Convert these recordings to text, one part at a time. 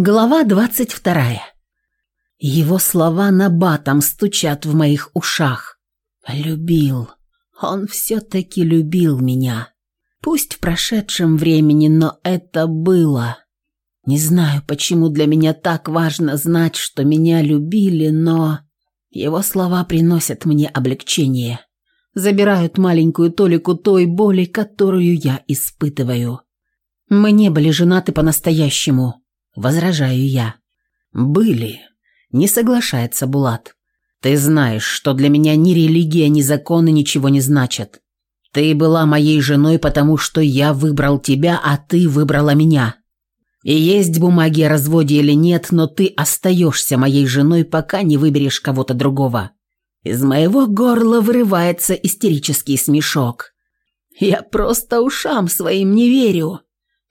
Глава двадцать вторая. Его слова на батом стучат в моих ушах. Любил. Он все-таки любил меня. Пусть в прошедшем времени, но это было. Не знаю, почему для меня так важно знать, что меня любили, но... Его слова приносят мне облегчение. Забирают маленькую толику той боли, которую я испытываю. Мы не были женаты по-настоящему. Возражаю я. «Были». Не соглашается Булат. «Ты знаешь, что для меня ни религия, ни законы ничего не значат. Ты была моей женой, потому что я выбрал тебя, а ты выбрала меня. И есть бумаги о разводе или нет, но ты остаешься моей женой, пока не выберешь кого-то другого». Из моего горла вырывается истерический смешок. Я просто ушам своим не верю.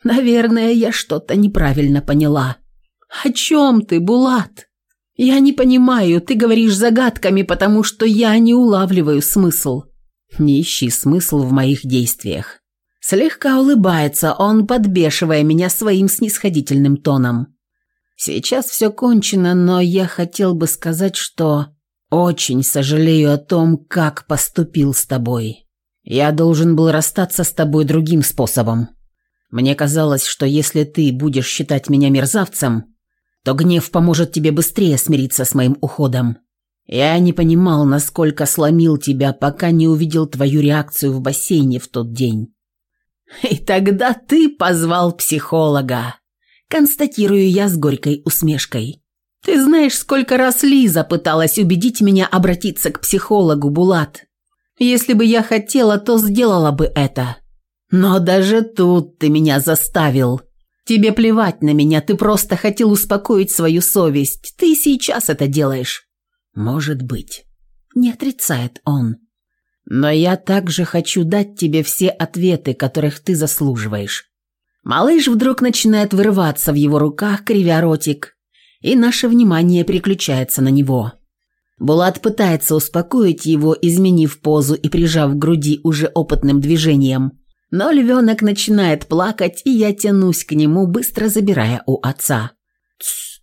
Наверное, я что-то неправильно поняла. О чем ты, Булат? Я не понимаю, ты говоришь загадками, потому что я не улавливаю смысл. Не ищи смысл в моих действиях. Слегка улыбается он, подбешивая меня своим снисходительным тоном. Сейчас все кончено, но я хотел бы сказать, что очень сожалею о том, как поступил с тобой. Я должен был расстаться с тобой другим способом. Мне казалось, что если ты будешь считать меня мерзавцем, то гнев поможет тебе быстрее смириться с моим уходом. Я не понимал, насколько сломил тебя, пока не увидел твою реакцию в бассейне в тот день. И тогда ты позвал психолога. Констатирую я с горькой усмешкой. Ты знаешь, сколько раз Лиза пыталась убедить меня обратиться к психологу, Булат. Если бы я хотела, то сделала бы это. Но даже тут ты меня заставил. Тебе плевать на меня, ты просто хотел успокоить свою совесть. Ты сейчас это делаешь. Может быть. Не отрицает он. Но я также хочу дать тебе все ответы, которых ты заслуживаешь. Малыш вдруг начинает вырываться в его руках, кривя ротик, и наше внимание переключается на него. Булат пытается успокоить его, изменив позу и прижав к груди уже опытным движением – но львенок начинает плакать, и я тянусь к нему, быстро забирая у отца.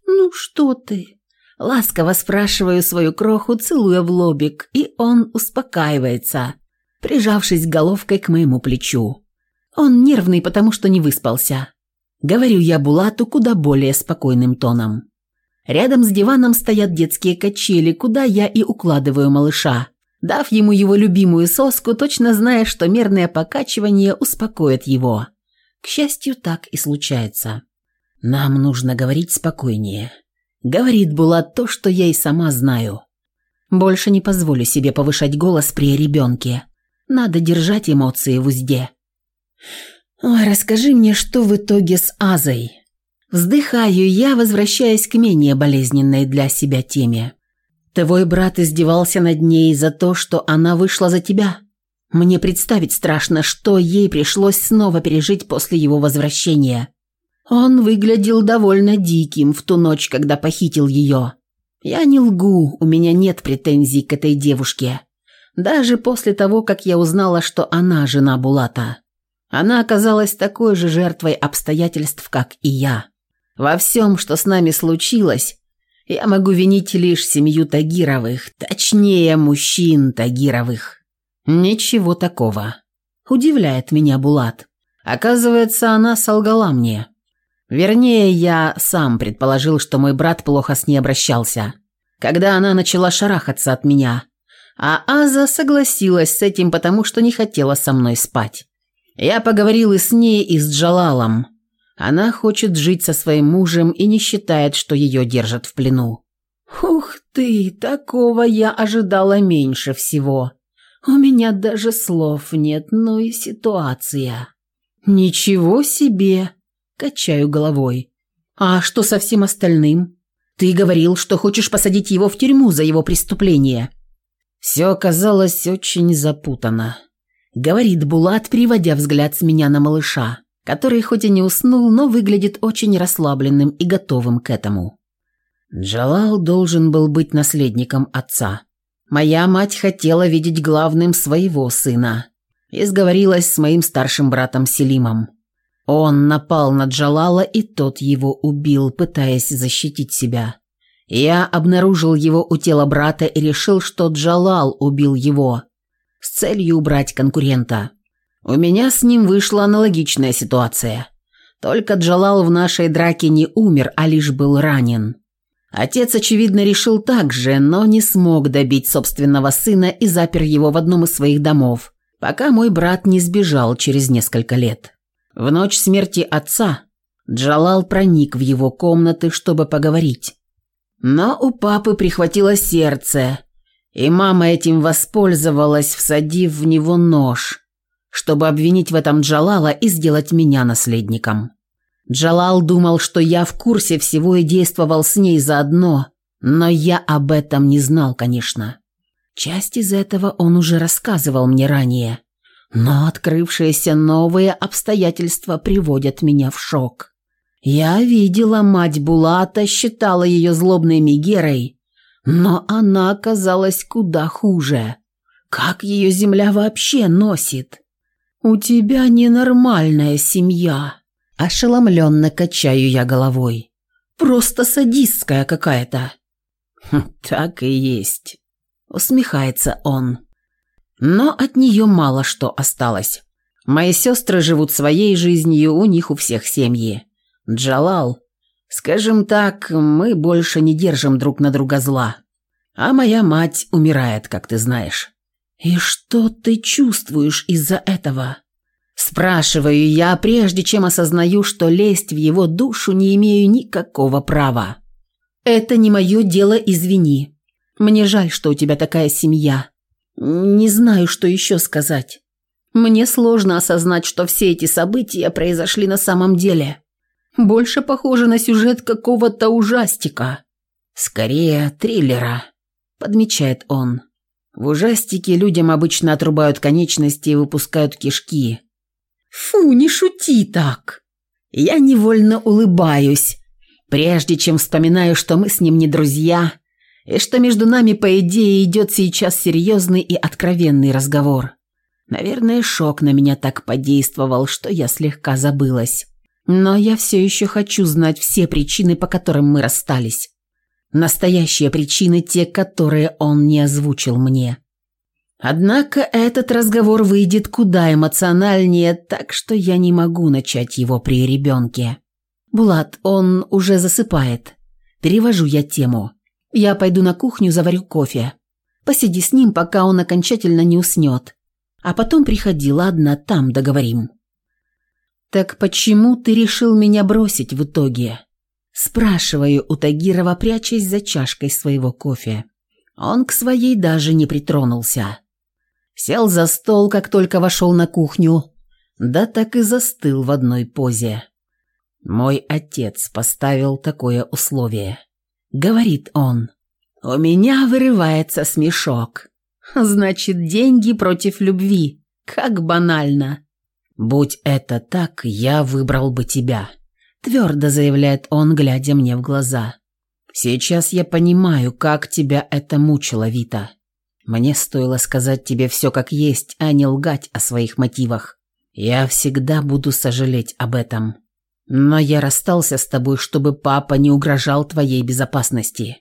«Ну что ты?» Ласково спрашиваю свою кроху, целуя в лобик, и он успокаивается, прижавшись головкой к моему плечу. Он нервный, потому что не выспался. Говорю я Булату куда более спокойным тоном. Рядом с диваном стоят детские качели, куда я и укладываю малыша дав ему его любимую соску, точно зная, что мерное покачивание успокоит его. К счастью, так и случается. «Нам нужно говорить спокойнее», — говорит Булат то, что я и сама знаю. «Больше не позволю себе повышать голос при ребенке. Надо держать эмоции в узде». «Ой, расскажи мне, что в итоге с Азой?» Вздыхаю я, возвращаясь к менее болезненной для себя теме. Твой брат издевался над ней за то, что она вышла за тебя. Мне представить страшно, что ей пришлось снова пережить после его возвращения. Он выглядел довольно диким в ту ночь, когда похитил ее. Я не лгу, у меня нет претензий к этой девушке. Даже после того, как я узнала, что она жена Булата. Она оказалась такой же жертвой обстоятельств, как и я. Во всем, что с нами случилось, я могу винить лишь семью Тагировых, точнее, мужчин Тагировых. Ничего такого. Удивляет меня Булат. Оказывается, она солгала мне. Вернее, я сам предположил, что мой брат плохо с ней обращался. Когда она начала шарахаться от меня. А Аза согласилась с этим, потому что не хотела со мной спать. Я поговорил и с ней, и с Джалалом. Она хочет жить со своим мужем и не считает, что ее держат в плену. Ух ты, такого я ожидала меньше всего. У меня даже слов нет, ну и ситуация. Ничего себе, качаю головой. А что со всем остальным? Ты говорил, что хочешь посадить его в тюрьму за его преступление. Все оказалось очень запутано. Говорит Булат, переводя взгляд с меня на малыша который хоть и не уснул, но выглядит очень расслабленным и готовым к этому. Джалал должен был быть наследником отца. Моя мать хотела видеть главным своего сына и сговорилась с моим старшим братом Селимом. Он напал на Джалала, и тот его убил, пытаясь защитить себя. Я обнаружил его у тела брата и решил, что Джалал убил его с целью убрать конкурента. У меня с ним вышла аналогичная ситуация. Только Джалал в нашей драке не умер, а лишь был ранен. Отец, очевидно, решил так же, но не смог добить собственного сына и запер его в одном из своих домов, пока мой брат не сбежал через несколько лет. В ночь смерти отца Джалал проник в его комнаты, чтобы поговорить. Но у папы прихватило сердце, и мама этим воспользовалась, всадив в него нож, чтобы обвинить в этом Джалала и сделать меня наследником. Джалал думал, что я в курсе всего и действовал с ней заодно, но я об этом не знал, конечно. Часть из этого он уже рассказывал мне ранее. Но открывшиеся новые обстоятельства приводят меня в шок. Я видела мать Булата, считала ее злобной Мегерой, но она оказалась куда хуже. Как ее земля вообще носит? У тебя ненормальная семья. Ошеломленно качаю я головой. Просто садистская какая-то. «Хм, так и есть. Усмехается он. Но от нее мало что осталось. Мои сестры живут своей жизнью, у них у всех семьи. Джалал, скажем так, мы больше не держим друг на друга зла. А моя мать умирает, как ты знаешь. И что ты чувствуешь из-за этого? Спрашиваю я, прежде чем осознаю, что лезть в его душу не имею никакого права. Это не мое дело, извини. Мне жаль, что у тебя такая семья. Не знаю, что еще сказать. Мне сложно осознать, что все эти события произошли на самом деле. Больше похоже на сюжет какого-то ужастика. Скорее, триллера, подмечает он. В ужастике людям обычно отрубают конечности и выпускают кишки. Фу, не шути так. Я невольно улыбаюсь, прежде чем вспоминаю, что мы с ним не друзья, и что между нами, по идее, идет сейчас серьезный и откровенный разговор. Наверное, шок на меня так подействовал, что я слегка забылась. Но я все еще хочу знать все причины, по которым мы расстались. Настоящие причины, те, которые он не озвучил мне. Однако этот разговор выйдет куда эмоциональнее, так что я не могу начать его при ребенке. Булат, он уже засыпает. Перевожу я тему. Я пойду на кухню, заварю кофе. Посиди с ним, пока он окончательно не уснет. А потом приходи, ладно, там договорим. Так почему ты решил меня бросить в итоге? Спрашиваю у Тагирова, прячась за чашкой своего кофе. Он к своей даже не притронулся. Сел за стол, как только вошел на кухню, да так и застыл в одной позе. Мой отец поставил такое условие говорит он. У меня вырывается смешок. Значит, деньги против любви. Как банально. Будь это так, я выбрал бы тебя, твердо заявляет он, глядя мне в глаза. Сейчас я понимаю, как тебя это мучило, Вита. Мне стоило сказать тебе все как есть, а не лгать о своих мотивах. Я всегда буду сожалеть об этом. Но я расстался с тобой, чтобы папа не угрожал твоей безопасности.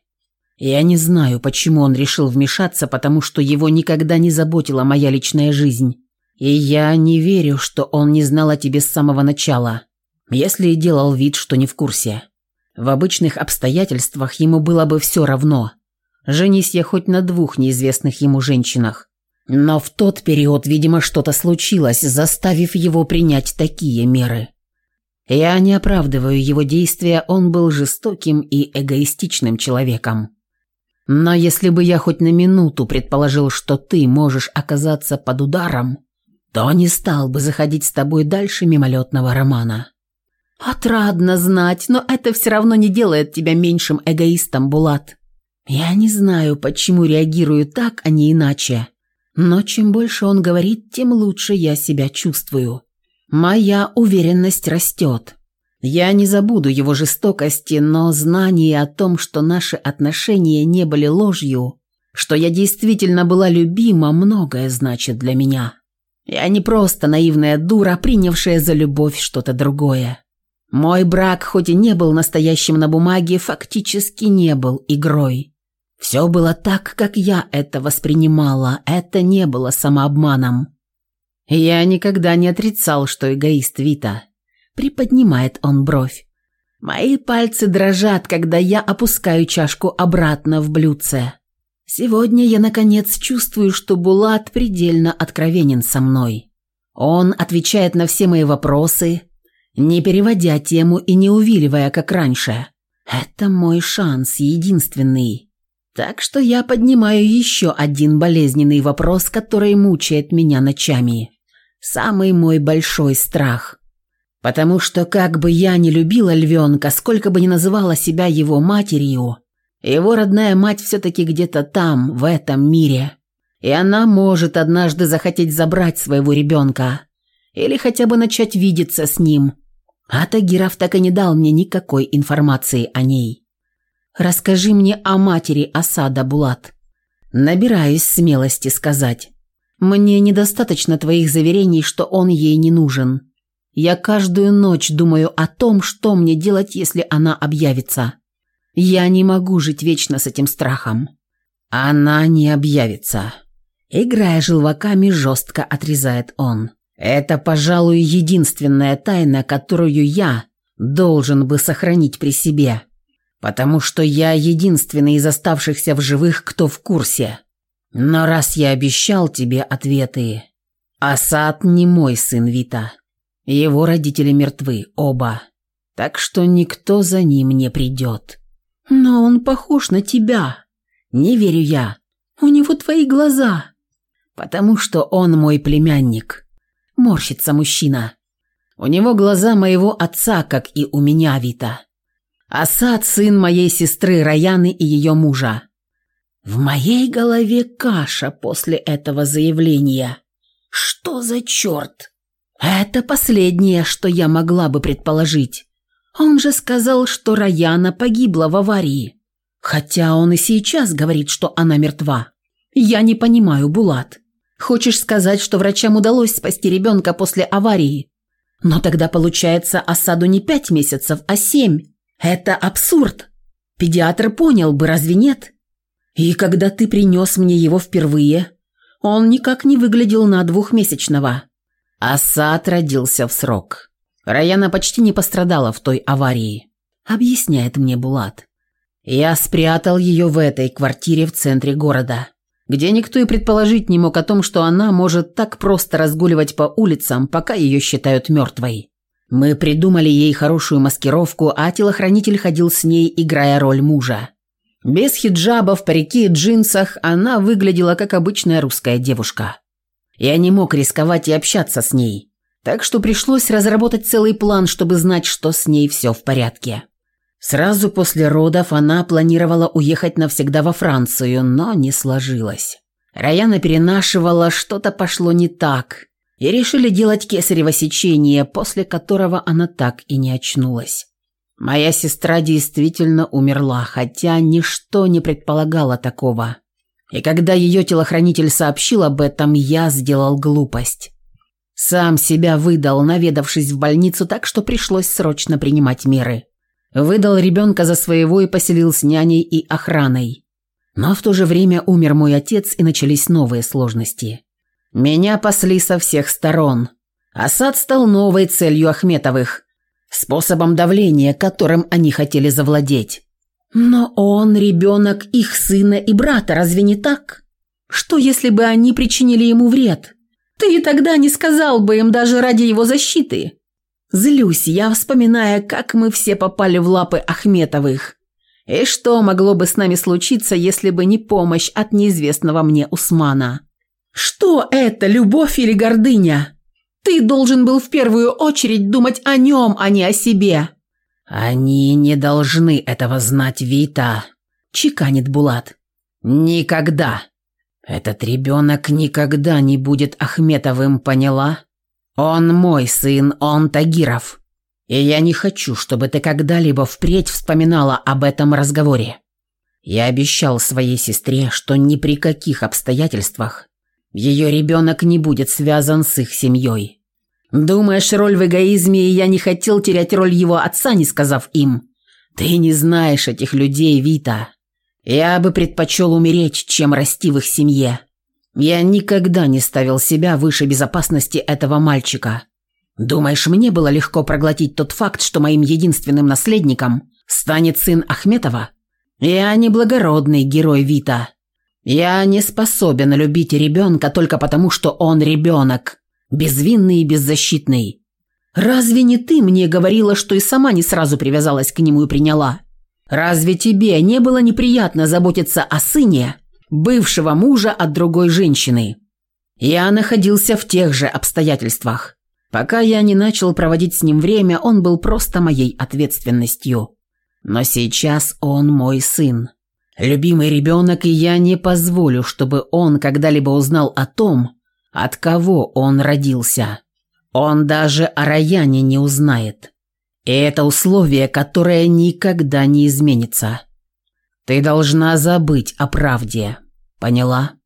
Я не знаю, почему он решил вмешаться, потому что его никогда не заботила моя личная жизнь. И я не верю, что он не знал о тебе с самого начала, если и делал вид, что не в курсе. В обычных обстоятельствах ему было бы все равно. Женись я хоть на двух неизвестных ему женщинах. Но в тот период, видимо, что-то случилось, заставив его принять такие меры. Я не оправдываю его действия, он был жестоким и эгоистичным человеком. Но если бы я хоть на минуту предположил, что ты можешь оказаться под ударом, то не стал бы заходить с тобой дальше мимолетного романа. Отрадно знать, но это все равно не делает тебя меньшим эгоистом, Булат. Я не знаю, почему реагирую так, а не иначе. Но чем больше он говорит, тем лучше я себя чувствую. Моя уверенность растет. Я не забуду его жестокости, но знание о том, что наши отношения не были ложью, что я действительно была любима, многое значит для меня. Я не просто наивная дура, принявшая за любовь что-то другое. Мой брак, хоть и не был настоящим на бумаге, фактически не был игрой. Все было так, как я это воспринимала, это не было самообманом. Я никогда не отрицал, что эгоист Вита. Приподнимает он бровь. Мои пальцы дрожат, когда я опускаю чашку обратно в блюдце. Сегодня я, наконец, чувствую, что Булат предельно откровенен со мной. Он отвечает на все мои вопросы, не переводя тему и не увиливая, как раньше. Это мой шанс, единственный. Так что я поднимаю еще один болезненный вопрос, который мучает меня ночами. Самый мой большой страх. Потому что как бы я ни любила львенка, сколько бы ни называла себя его матерью, его родная мать все-таки где-то там, в этом мире. И она может однажды захотеть забрать своего ребенка. Или хотя бы начать видеться с ним. А Тагиров так и не дал мне никакой информации о ней. Расскажи мне о матери Асада, Булат. Набираюсь смелости сказать. Мне недостаточно твоих заверений, что он ей не нужен. Я каждую ночь думаю о том, что мне делать, если она объявится. Я не могу жить вечно с этим страхом. Она не объявится. Играя желваками, жестко отрезает он. Это, пожалуй, единственная тайна, которую я должен бы сохранить при себе. Потому что я единственный из оставшихся в живых, кто в курсе. Но раз я обещал тебе ответы... Асад не мой сын Вита. Его родители мертвы, оба. Так что никто за ним не придет. «Но он похож на тебя». «Не верю я. У него твои глаза». «Потому что он мой племянник». Морщится мужчина. «У него глаза моего отца, как и у меня, Вита. Асад – сын моей сестры Раяны и ее мужа». В моей голове каша после этого заявления. Что за черт? Это последнее, что я могла бы предположить. Он же сказал, что Раяна погибла в аварии. Хотя он и сейчас говорит, что она мертва. Я не понимаю, Булат. Хочешь сказать, что врачам удалось спасти ребенка после аварии? Но тогда получается осаду не пять месяцев, а семь. Это абсурд. Педиатр понял бы, разве нет? И когда ты принес мне его впервые, он никак не выглядел на двухмесячного. Асад родился в срок. Раяна почти не пострадала в той аварии, объясняет мне Булат. Я спрятал ее в этой квартире в центре города, где никто и предположить не мог о том, что она может так просто разгуливать по улицам, пока ее считают мертвой. Мы придумали ей хорошую маскировку, а телохранитель ходил с ней, играя роль мужа. Без хиджаба, в парике и джинсах она выглядела как обычная русская девушка. Я не мог рисковать и общаться с ней. Так что пришлось разработать целый план, чтобы знать, что с ней все в порядке. Сразу после родов она планировала уехать навсегда во Францию, но не сложилось. Раяна перенашивала, что-то пошло не так, и решили делать кесарево сечение, после которого она так и не очнулась. Моя сестра действительно умерла, хотя ничто не предполагало такого. И когда ее телохранитель сообщил об этом, я сделал глупость. Сам себя выдал, наведавшись в больницу так, что пришлось срочно принимать меры. Выдал ребенка за своего и поселил с няней и охраной. Но в то же время умер мой отец, и начались новые сложности. Меня пасли со всех сторон. Асад стал новой целью Ахметовых, способом давления, которым они хотели завладеть. Но он ребенок их сына и брата, разве не так? Что, если бы они причинили ему вред? Ты и тогда не сказал бы им даже ради его защиты. Злюсь я, вспоминая, как мы все попали в лапы Ахметовых. И что могло бы с нами случиться, если бы не помощь от неизвестного мне Усмана? Что это, любовь или гордыня? Ты должен был в первую очередь думать о нем, а не о себе. Они не должны этого знать, Вита, чеканит Булат. Никогда. Этот ребенок никогда не будет Ахметовым, поняла? Он мой сын, он Тагиров. И я не хочу, чтобы ты когда-либо впредь вспоминала об этом разговоре. Я обещал своей сестре, что ни при каких обстоятельствах Ее ребенок не будет связан с их семьей. Думаешь, роль в эгоизме, и я не хотел терять роль его отца, не сказав им? Ты не знаешь этих людей, Вита. Я бы предпочел умереть, чем расти в их семье. Я никогда не ставил себя выше безопасности этого мальчика. Думаешь, мне было легко проглотить тот факт, что моим единственным наследником станет сын Ахметова? Я не благородный герой Вита. Я не способен любить ребенка только потому, что он ребенок, безвинный и беззащитный. Разве не ты мне говорила, что и сама не сразу привязалась к нему и приняла? Разве тебе не было неприятно заботиться о сыне, бывшего мужа от другой женщины? Я находился в тех же обстоятельствах. Пока я не начал проводить с ним время, он был просто моей ответственностью. Но сейчас он мой сын. Любимый ребенок, и я не позволю, чтобы он когда-либо узнал о том, от кого он родился. Он даже о Раяне не узнает. И это условие, которое никогда не изменится. Ты должна забыть о правде. Поняла?